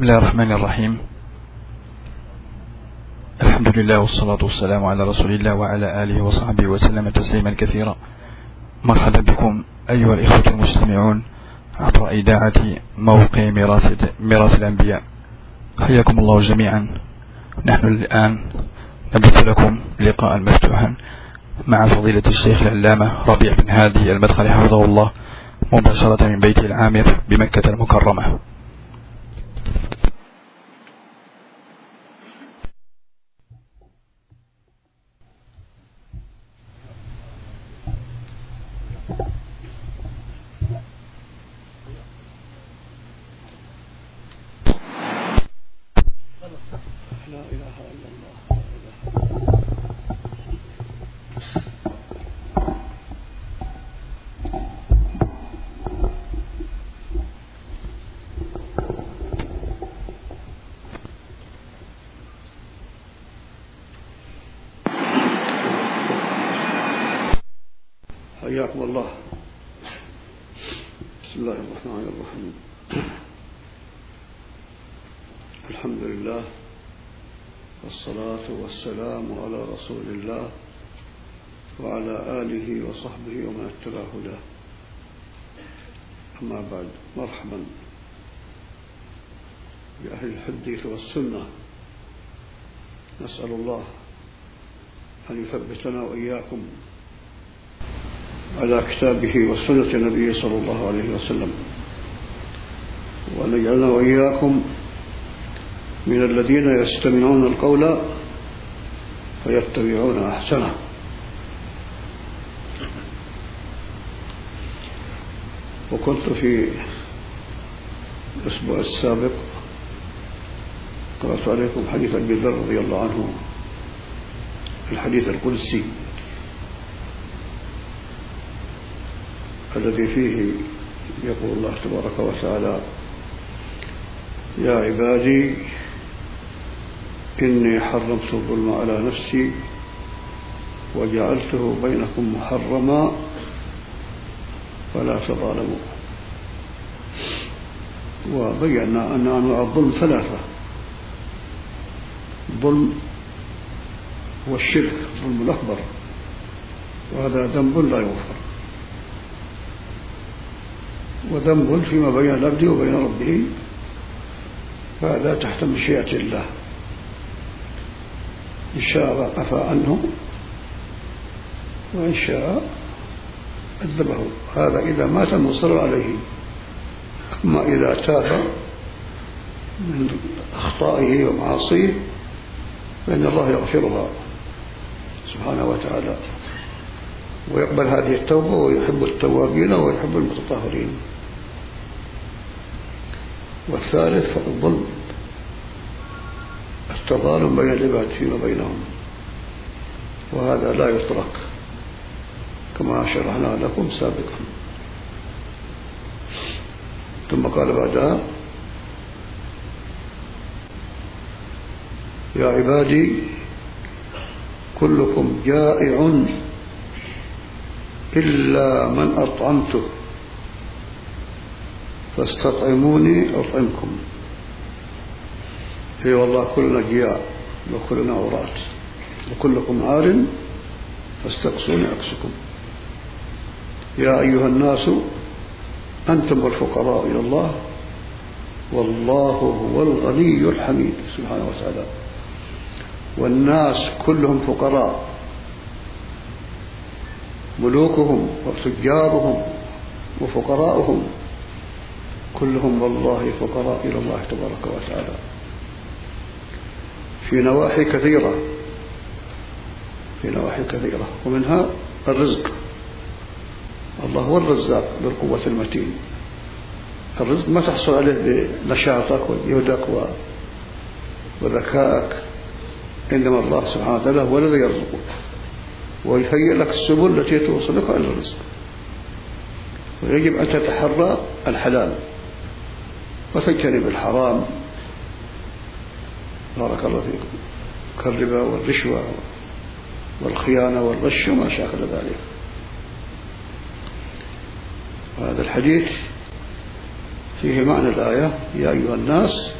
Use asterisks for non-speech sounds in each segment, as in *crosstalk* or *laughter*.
بسم الله الرحمن الرحيم الحمد لله والصلاة والسلام على رسول الله وعلى آله وصحبه وسلم تسليما كثيرا مرحبا بكم أيها الإخوة المستمعون عبر إذاعة موقع ميراث, ميراث الأنبياء حياكم الله جميعا نحن الآن نبث لكم لقاء مفتوحا مع فضيلة الشيخ العلامة ربيع بن هادي المدخل حفظه الله مباشرة من بيت العامر بمكة المكرمة حياكم الله. بسم الله الرحمن الرحيم. الحمد لله والصلاة والسلام على رسول الله وعلى آله وصحبه ومن اتبع هداه أما بعد مرحبا بأهل الحديث والسنة. نسأل الله أن يثبتنا وإياكم على كتابه وسنة النبي صلى الله عليه وسلم. وأن يجعلنا وإياكم من الذين يستمعون القول فيتبعون أحسنه. وكنت في الأسبوع السابق قرأت عليكم حديث أبي ذر رضي الله عنه الحديث القدسي. الذي فيه يقول الله تبارك وتعالى يا عبادي إني حرمت الظلم على نفسي وجعلته بينكم محرما فلا تظالموا. وبينا أن أنواع الظلم ثلاثة الظلم هو الشرك الظلم الأكبر وهذا ذنب لا يغفر. وذنب فيما بين العبد وبين ربه فهذا تحت مشيئة الله. إن شاء عفى عنه وإن شاء أذبه. هذا إذا مات مصر عليه. أما إذا تاب من أخطائه ومعاصيه فإن الله يغفرها سبحانه وتعالى. ويقبل هذه التوبة ويحب التوابين ويحب المتطهرين. والثالث الظلم التظالم بين العباد فيما بينهم وهذا لا يترك. كما شرحنا لكم سابقا. ثم قال بعدها يا عبادي كلكم جائع إلا من أطعمته فاستطعموني أطعمكم. اي والله كلنا جياع وكلنا عراة وكلكم عار فاستقصوني أقسكم يا أيها الناس أنتم الفقراء إلى الله. والله هو الغني الحميد. سبحانه وتعالى. والناس كلهم فقراء. ملوكهم وتجارهم وفقراؤهم. كلهم والله فقراء إلى الله تبارك وتعالى. في نواحي كثيرة. في نواحي كثيرة. ومنها الرزق. الله هو الرزاق ذو القوة المتين. الرزق ما تحصل عليه بنشاطك وجهدك وذكائك. إنما الله سبحانه وتعالى هو الذي يرزقك. ويهيئ لك السبل التي توصلك إلى الرزق. ويجب أن تتحرى الحلال. وتجتنب الحرام. بارك الله فيكم. كالربا والرشوة والخيانة والغش وما شاكل ذلك. وهذا الحديث فيه معنى الآية. يا أيها الناس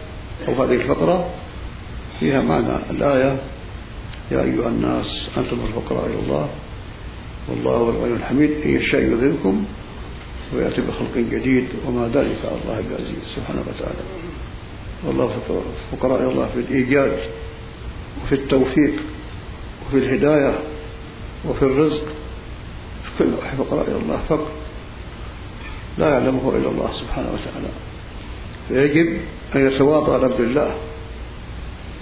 أو هذه الفقرة فيها معنى الآية. يا أيها الناس أنتم الفقراء إلى الله والله هو الغني الحميد. إن يشاء يذهبكم ويأتي بخلق جديد وما ذلك على الله بعزيز سبحانه وتعالى. والله فقراء إلى الله في الإيجاد وفي التوفيق وفي الهداية وفي الرزق في كل فقراء إلى الله فقر لا يعلمه إلا الله سبحانه وتعالى. فيجب أن يتواضع لعبد الله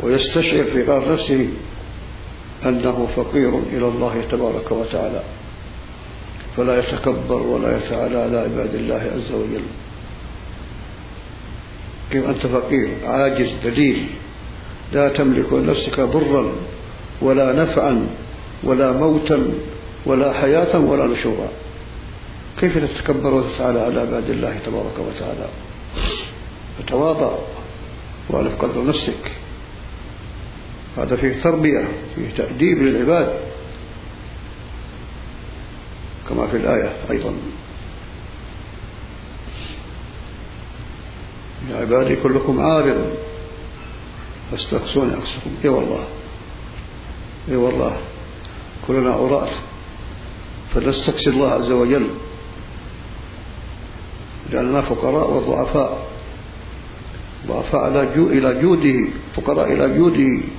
ويستشعر في قرار نفسه أنه فقير إلى الله تبارك وتعالى فلا يتكبر ولا يتعالى على عباد الله عز وجل. كيف أنت فقير عاجز دليل لا تملك لنفسك ضرا ولا نفعا ولا موتا ولا حياة ولا نشورا. كيف تتكبر وتتعالى على عباد الله تبارك وتعالى؟ فتواضع واعرف قدر نفسك. هذا فيه تربية فيه تأديب للعباد. كما في الآية أيضا. يا عبادي كلكم عار فاستقصوني أقصكم إي والله. إي والله. كلنا عراة. فلنستقصي الله عز وجل. لأننا فقراء وضعفاء. ضعفاء إلى جوده. فقراء إلى جوده.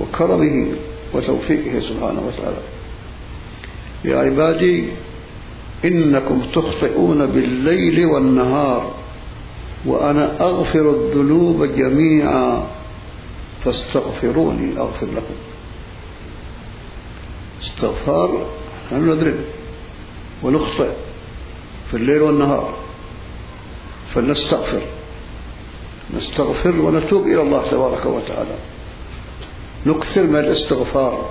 وكرمه وتوفيقه سبحانه وتعالى. يا عبادي إنكم تخطئون بالليل والنهار وأنا أغفر الذنوب جميعا فاستغفروني أغفر لكم. استغفار نحن ندرك. ونخطئ في الليل والنهار فلنستغفر. نستغفر ونتوب إلى الله تبارك وتعالى. نكثر من الاستغفار.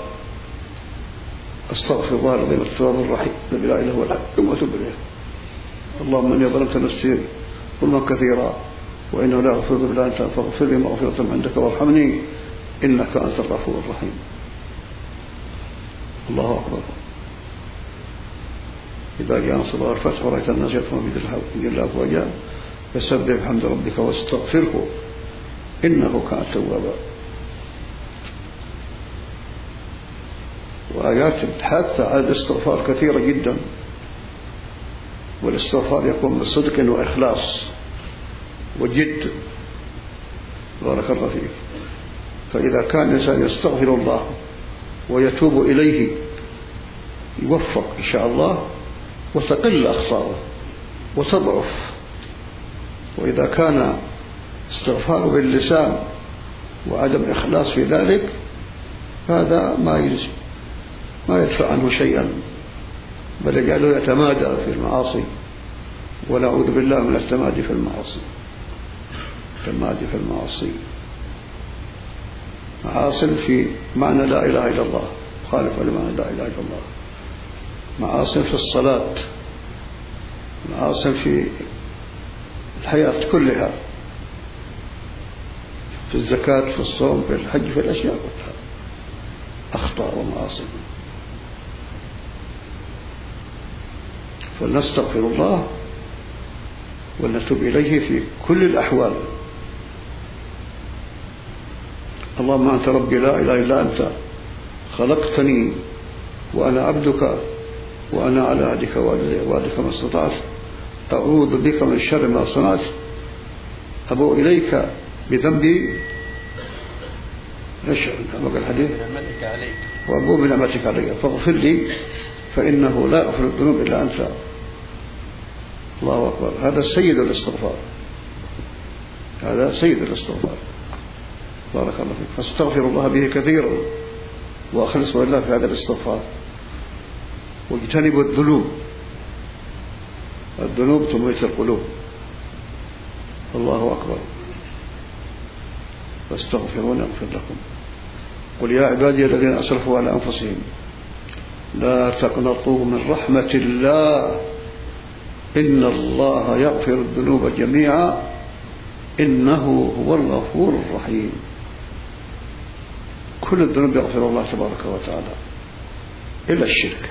أستغفر الله العظيم التواب الرحيم. الذي لا إله إلا هو واتوب إليه. اللهم إني ظلمت نفسي ظلما كثيرا وإنه لا اغفر إلا أنت. فاغفر لي مغفرة عندك وارحمني. إنك أنت الغفور الرحيم. الله أكبر. إذا جاء نصر الله الفتح ورأيت الناس يدخلون في الله أفواجا فسبح بحمد ربك واستغفره إنه كان توابا. وآيات حاثة على الاستغفار كثيرة جدا. والاستغفار يكون بصدق وإخلاص وجد. بارك الله فيك. فإذا كان الإنسان يستغفر الله ويتوب إليه يوفق إن شاء الله وتقل أخطاره وتضعف. وإذا كان استغفار باللسان وعدم إخلاص في ذلك هذا ما يجزي. ما يدفع عنه شيئا. بل يجعله يتمادى في المعاصي ونعوذ بالله من التمادي في المعاصي. التمادي في المعاصي. معاصي في معنى لا إله إلا الله خالف لمعنى لا إله إلا الله. معاصي في الصلاة معاصي في الحياة كلها في الزكاة في الصوم في الحج في الأشياء كلها. أخطاء ومعاصي. فلنستغفر الله ونتوب إليه في كل الأحوال. اللهم أنت ربي لا إله إلا أنت خلقتني وأنا عبدك وأنا على عهدك وعدك ما استطعت. أعوذ بك من شر ما صنعت. أبو إليك بذنبي. إيش؟ بقى الحديث؟ وأبو بنعمتك علي فاغفر لي. فإنه لا يغفر الذنوب إلا أنت. الله أكبر. هذا سيد الاستغفار. هذا سيد الاستغفار. بارك الله فيك. فاستغفر الله به كثيرا وأخلصوا لله في هذا الاستغفار. واجتنبوا الذنوب. الذنوب تميت القلوب. الله أكبر. فاستغفرون يغفر لكم. قل يا عبادي الذين أسرفوا على أنفسهم لا تقنطوا من رحمة الله. إن الله يغفر الذنوب جميعا. إنه هو الغفور الرحيم. كل الذنوب يغفر الله تبارك وتعالى. إلا الشرك.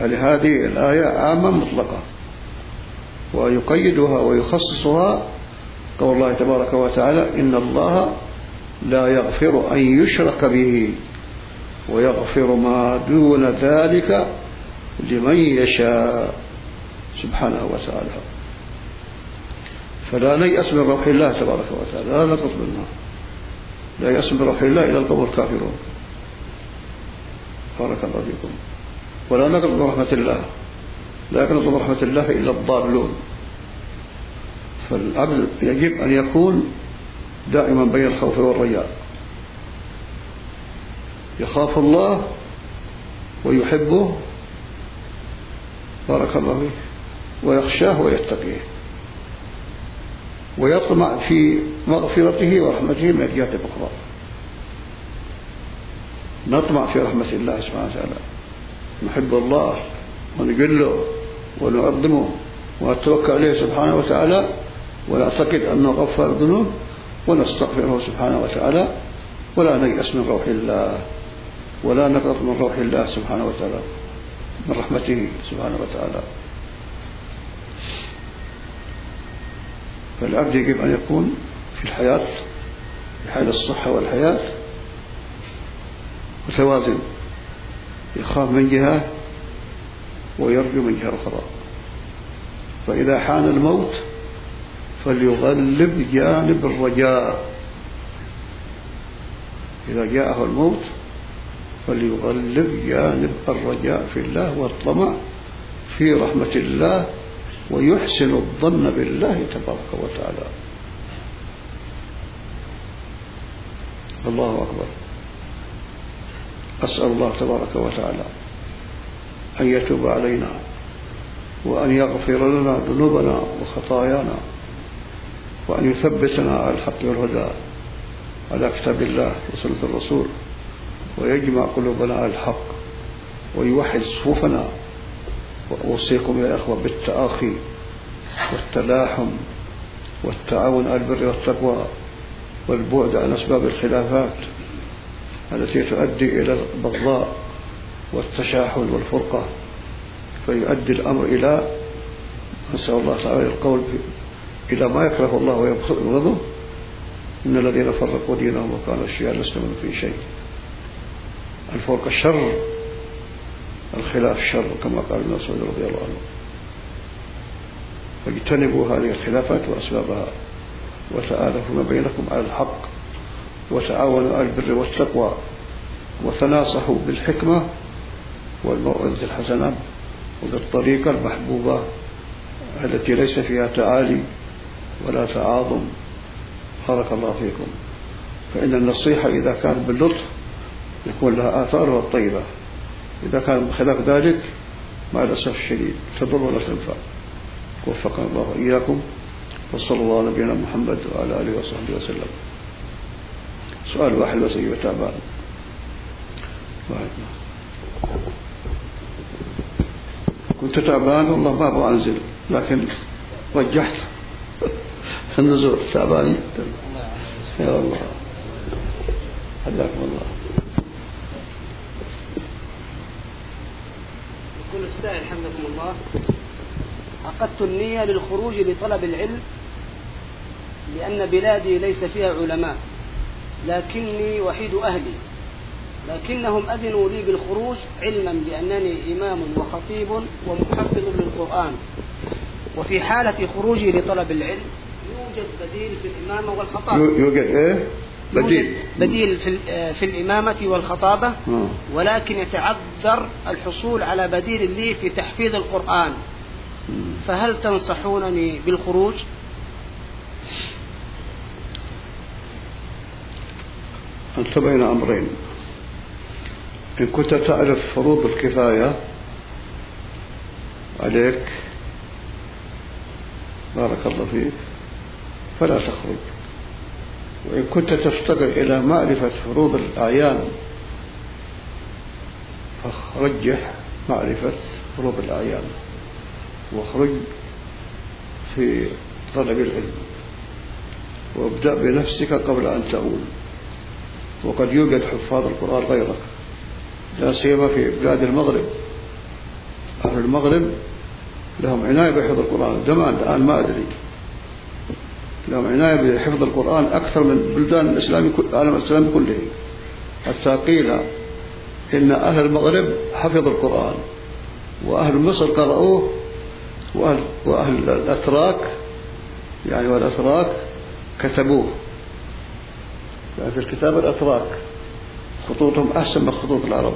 يعني هذه الآية عامة مطلقة. ويقيدها ويخصصها قول الله تبارك وتعالى إن الله لا يغفر أن يشرك به. ويغفر ما دون ذلك لمن يشاء سبحانه وتعالى. فلا نيأس من روح الله تبارك وتعالى لا نقص منها. لا يأس من روح الله إلى القوم الكافرون. بارك الله فيكم. ولا نقص من رحمة الله. لا يقنط من رحمة الله إلا الضالون. فالعبد يجب أن يكون دائما بين الخوف والرجاء يخاف الله ويحبه بارك الله فيك ويخشاه ويتقيه ويطمع في مغفرته ورحمته من الجهة الأخرى نطمع في رحمة الله سبحانه وتعالى. نحب الله ونجله ونعظمه ونتوكل عليه سبحانه وتعالى ونعتقد أنه غفر الذنوب ونستغفره سبحانه وتعالى ولا نيأس من روح الله. ولا نقنط من روح الله سبحانه وتعالى من رحمته سبحانه وتعالى. فالعبد يجب أن يكون في الحياة في حال الصحة والحياة متوازن. يخاف من جهة ويرجو من جهة أخرى. فإذا حان الموت فليغلب جانب الرجاء. إذا جاءه الموت فليغلب جانب الرجاء في الله والطمع في رحمة الله ويحسن الظن بالله تبارك وتعالى. الله أكبر. أسأل الله تبارك وتعالى أن يتوب علينا وأن يغفر لنا ذنوبنا وخطايانا وأن يثبتنا على الحق والهدى على كتاب الله وسنة الرسول. ويجمع قلوبنا على الحق ويوحد صفوفنا وأوصيكم يا إخوة بالتآخي والتلاحم والتعاون على البر والتقوى والبعد عن أسباب الخلافات التي تؤدي إلى البغضاء والتشاحن والفرقة. فيؤدي الأمر إلى نسأل الله تعالى القول إلى ما يكره الله ويبغضه. إن الذين فرقوا دينهم وكانوا الشيعة لست من في شيء. الفرق الشر الخلاف شر كما قال ابن مسعود رضي الله عنه. فاجتنبوا هذه الخلافات وأسبابها وتآلفوا ما بينكم على الحق وتعاونوا على البر والتقوى وتناصحوا بالحكمة والموعظة الحسنة وبالطريقة المحبوبة التي ليس فيها تعالي ولا تعاظم. بارك الله فيكم. فإن النصيحة إذا كانت باللطف يكون لها آثارها الطيبة إذا كان خلاف ذلك مع الأسف الشديد تضر ولا تنفع. وفقنا الله وإياكم وصلى الله على نبينا محمد وعلى آله وصحبه وسلم. سؤال واحد بس أيها تعبان كنت تعبان؟ والله ما أبغى أنزل لكن رجحت. *laughs* النزول تعبان؟ يا الله. حياكم الله يقول السائل حمدكم الله. عقدت النية للخروج لطلب العلم لأن بلادي ليس فيها علماء لكني وحيد أهلي. لكنهم أذنوا لي بالخروج علما بأنني إمام وخطيب ومحفظ للقرآن. وفي حالة خروجي لطلب العلم يوجد بديل في الإمامة والخطابة يوجد إيه؟ بديل. بديل. في, في الإمامة والخطابة. آه. ولكن يتعذر الحصول على بديل لي في تحفيظ القرآن. فهل تنصحونني بالخروج؟ أنت بين أمرين. إن كنت تعرف فروض الكفاية عليك. بارك الله فيك. فلا تخرج. وإن كنت تفتقر إلى معرفة فروض الأعيان فرجح معرفة فروض الأعيان واخرج في طلب العلم وابدأ بنفسك قبل أن تؤول. وقد يوجد حفاظ القرآن غيرك لا سيما في بلاد المغرب. أهل المغرب لهم عناية بحفظ القرآن زمان الآن ما أدري. لهم عناية بحفظ القرآن أكثر من بلدان الإسلام العالم الإسلامي كله. حتى قيل إن أهل المغرب حفظوا القرآن وأهل مصر قرأوه وأهل, وأهل الأتراك يعني والأتراك كتبوه. يعني في الكتاب الأتراك خطوطهم أحسن من خطوط العرب.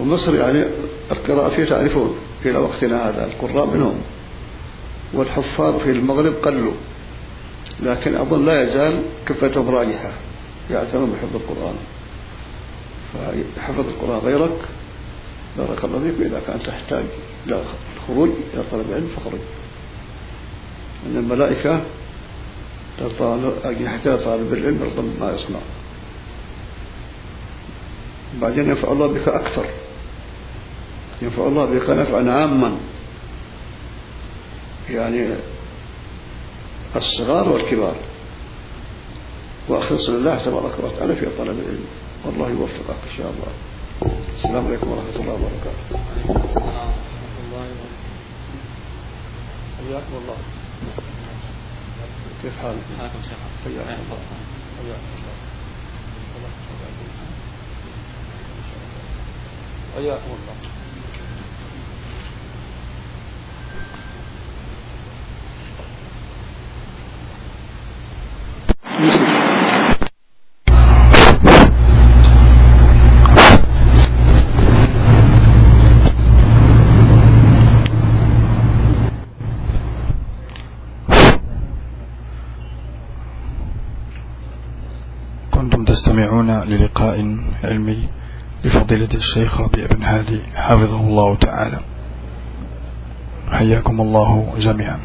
ومصر يعني القراءة فيه تعرفون إلى وقتنا هذا القراء منهم. والحفاظ في المغرب قلوا لكن أظن لا يزال كفتهم راجحة يعتنون بحفظ القرآن. فحفظ القرآن غيرك بارك الله فيك إذا كان تحتاج إلى الخروج إلى طلب العلم فخرج. أن الملائكة أجنحتها طالب العلم رضا ما يصنع. بعدين ينفع الله بك أكثر. ينفع الله بك نفعا عاما. يعني الصغار والكبار. وأخلص لله تبارك وتعالى في طلب العلم. والله يوفقك إن شاء الله. السلام عليكم ورحمة الله وبركاته. حياكم الله. كيف حالك؟ حياكم الله. حياكم الله. حياكم الله. تستمعون للقاء علمي لفضيلة الشيخ ربيع بن هادي حفظه الله تعالى. حياكم الله جميعا.